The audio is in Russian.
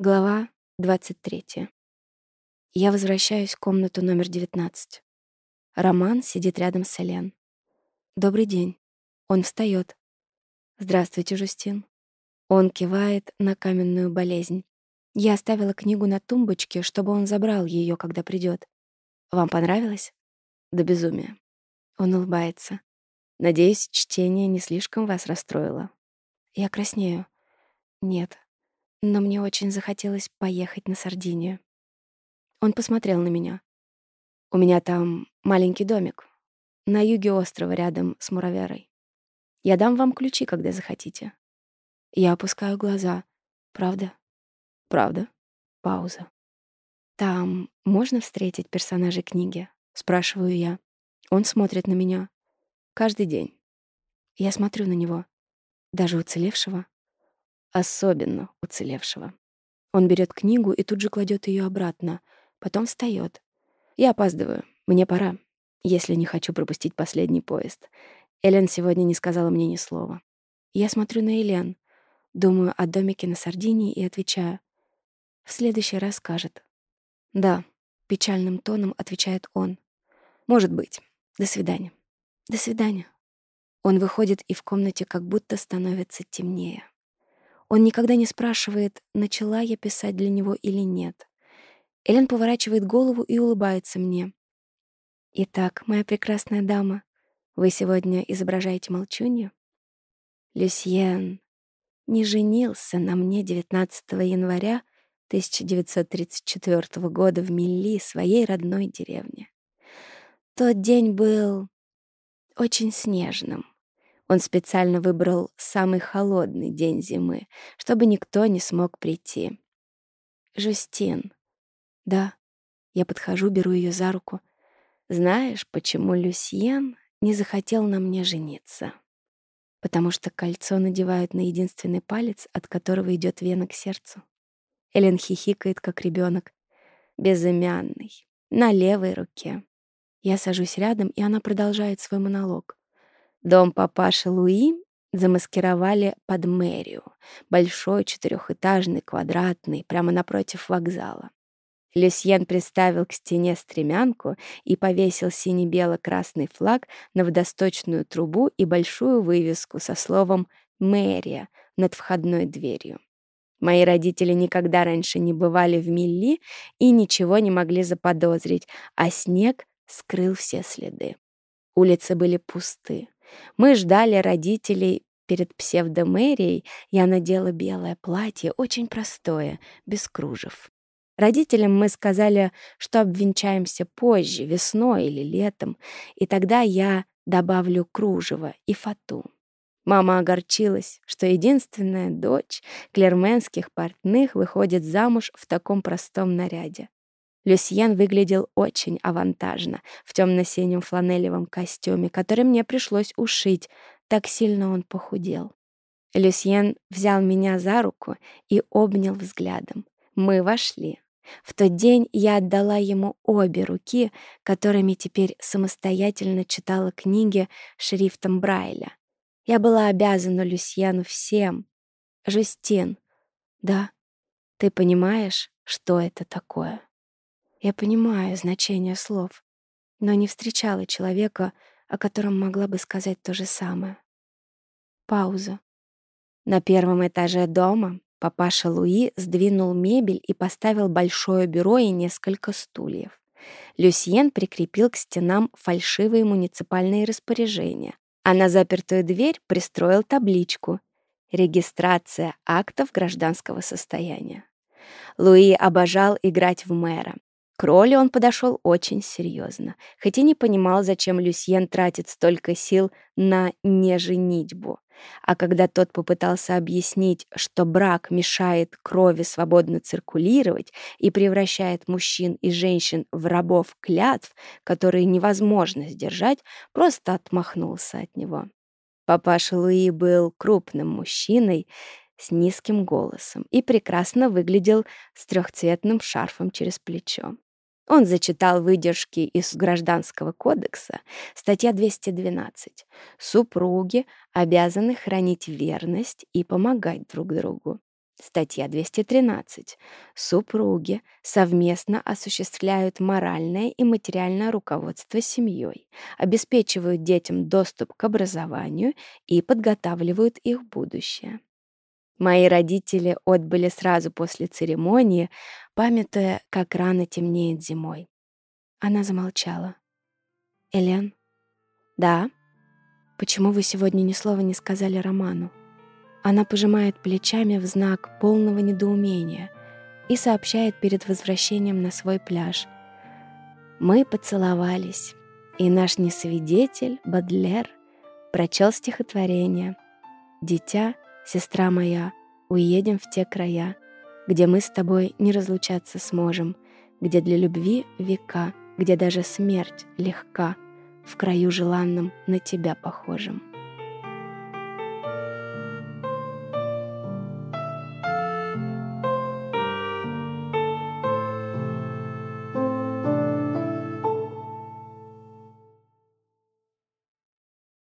Глава 23. Я возвращаюсь в комнату номер 19. Роман сидит рядом с Элен. «Добрый день». Он встает. «Здравствуйте, Жустин». Он кивает на каменную болезнь. Я оставила книгу на тумбочке, чтобы он забрал ее, когда придет. «Вам понравилось?» «До безумия». Он улыбается. «Надеюсь, чтение не слишком вас расстроило». Я краснею. «Нет, но мне очень захотелось поехать на Сардинию. Он посмотрел на меня. У меня там маленький домик на юге острова рядом с Мураверой. Я дам вам ключи, когда захотите. Я опускаю глаза. Правда? Правда. Пауза. Там можно встретить персонажей книги? Спрашиваю я. Он смотрит на меня. Каждый день. Я смотрю на него. Даже уцелевшего особенно уцелевшего. Он берет книгу и тут же кладет ее обратно, потом встает. Я опаздываю, мне пора, если не хочу пропустить последний поезд. Элен сегодня не сказала мне ни слова. Я смотрю на Элен, думаю о домике на Сардинии и отвечаю. В следующий раз скажет. «Да», — печальным тоном отвечает он. «Может быть. До свидания». «До свидания». Он выходит, и в комнате как будто становится темнее. Он никогда не спрашивает, начала я писать для него или нет. Элен поворачивает голову и улыбается мне. «Итак, моя прекрасная дама, вы сегодня изображаете молчунью?» «Люсьен не женился на мне 19 января 1934 года в Милли, своей родной деревне. Тот день был очень снежным. Он специально выбрал самый холодный день зимы, чтобы никто не смог прийти. «Жустин». «Да». Я подхожу, беру ее за руку. «Знаешь, почему Люсьен не захотел на мне жениться?» «Потому что кольцо надевают на единственный палец, от которого идет вена к сердцу». Элен хихикает, как ребенок, безымянный, на левой руке. Я сажусь рядом, и она продолжает свой монолог. Дом папаши Луи замаскировали под мэрию. Большой четырехэтажный, квадратный, прямо напротив вокзала. Люсьен приставил к стене стремянку и повесил сине-бело-красный флаг на водосточную трубу и большую вывеску со словом «Мэрия» над входной дверью. Мои родители никогда раньше не бывали в Милли и ничего не могли заподозрить, а снег скрыл все следы. Улицы были пусты. Мы ждали родителей перед псевдомэрией. Я надела белое платье, очень простое, без кружев. Родителям мы сказали, что обвенчаемся позже, весной или летом, и тогда я добавлю кружево и фату. Мама огорчилась, что единственная дочь клерменских портных выходит замуж в таком простом наряде. Люсьен выглядел очень авантажно в темно-синем фланелевом костюме, который мне пришлось ушить, так сильно он похудел. Люсьен взял меня за руку и обнял взглядом. Мы вошли. В тот день я отдала ему обе руки, которыми теперь самостоятельно читала книги шрифтом Брайля. Я была обязана Люсьену всем. Жестин, да, ты понимаешь, что это такое?» Я понимаю значение слов, но не встречала человека, о котором могла бы сказать то же самое. Пауза. На первом этаже дома папаша Луи сдвинул мебель и поставил большое бюро и несколько стульев. Люсьен прикрепил к стенам фальшивые муниципальные распоряжения, а на запертую дверь пристроил табличку «Регистрация актов гражданского состояния». Луи обожал играть в мэра, к роли он подошел очень серьезно, хотя не понимал, зачем Люсьен тратит столько сил на неженитьбу. А когда тот попытался объяснить, что брак мешает крови свободно циркулировать и превращает мужчин и женщин в рабов клятв, которые невозможно сдержать, просто отмахнулся от него. Папаша Луи был крупным мужчиной, с низким голосом и прекрасно выглядел с трехцветным шарфом через плечо. Он зачитал выдержки из Гражданского кодекса, статья 212. «Супруги обязаны хранить верность и помогать друг другу». Статья 213. Супруги совместно осуществляют моральное и материальное руководство семьей, обеспечивают детям доступ к образованию и подготавливают их будущее. Мои родители отбыли сразу после церемонии, памятая, как рано темнеет зимой. Она замолчала. «Элен?» «Да?» «Почему вы сегодня ни слова не сказали Роману?» Она пожимает плечами в знак полного недоумения и сообщает перед возвращением на свой пляж. «Мы поцеловались, и наш несвидетель, Бадлер, прочел стихотворение. Дитя — сестра моя, уедем в те края, где мы с тобой не разлучаться сможем, где для любви века, где даже смерть легка, в краю желанном на тебя похожим.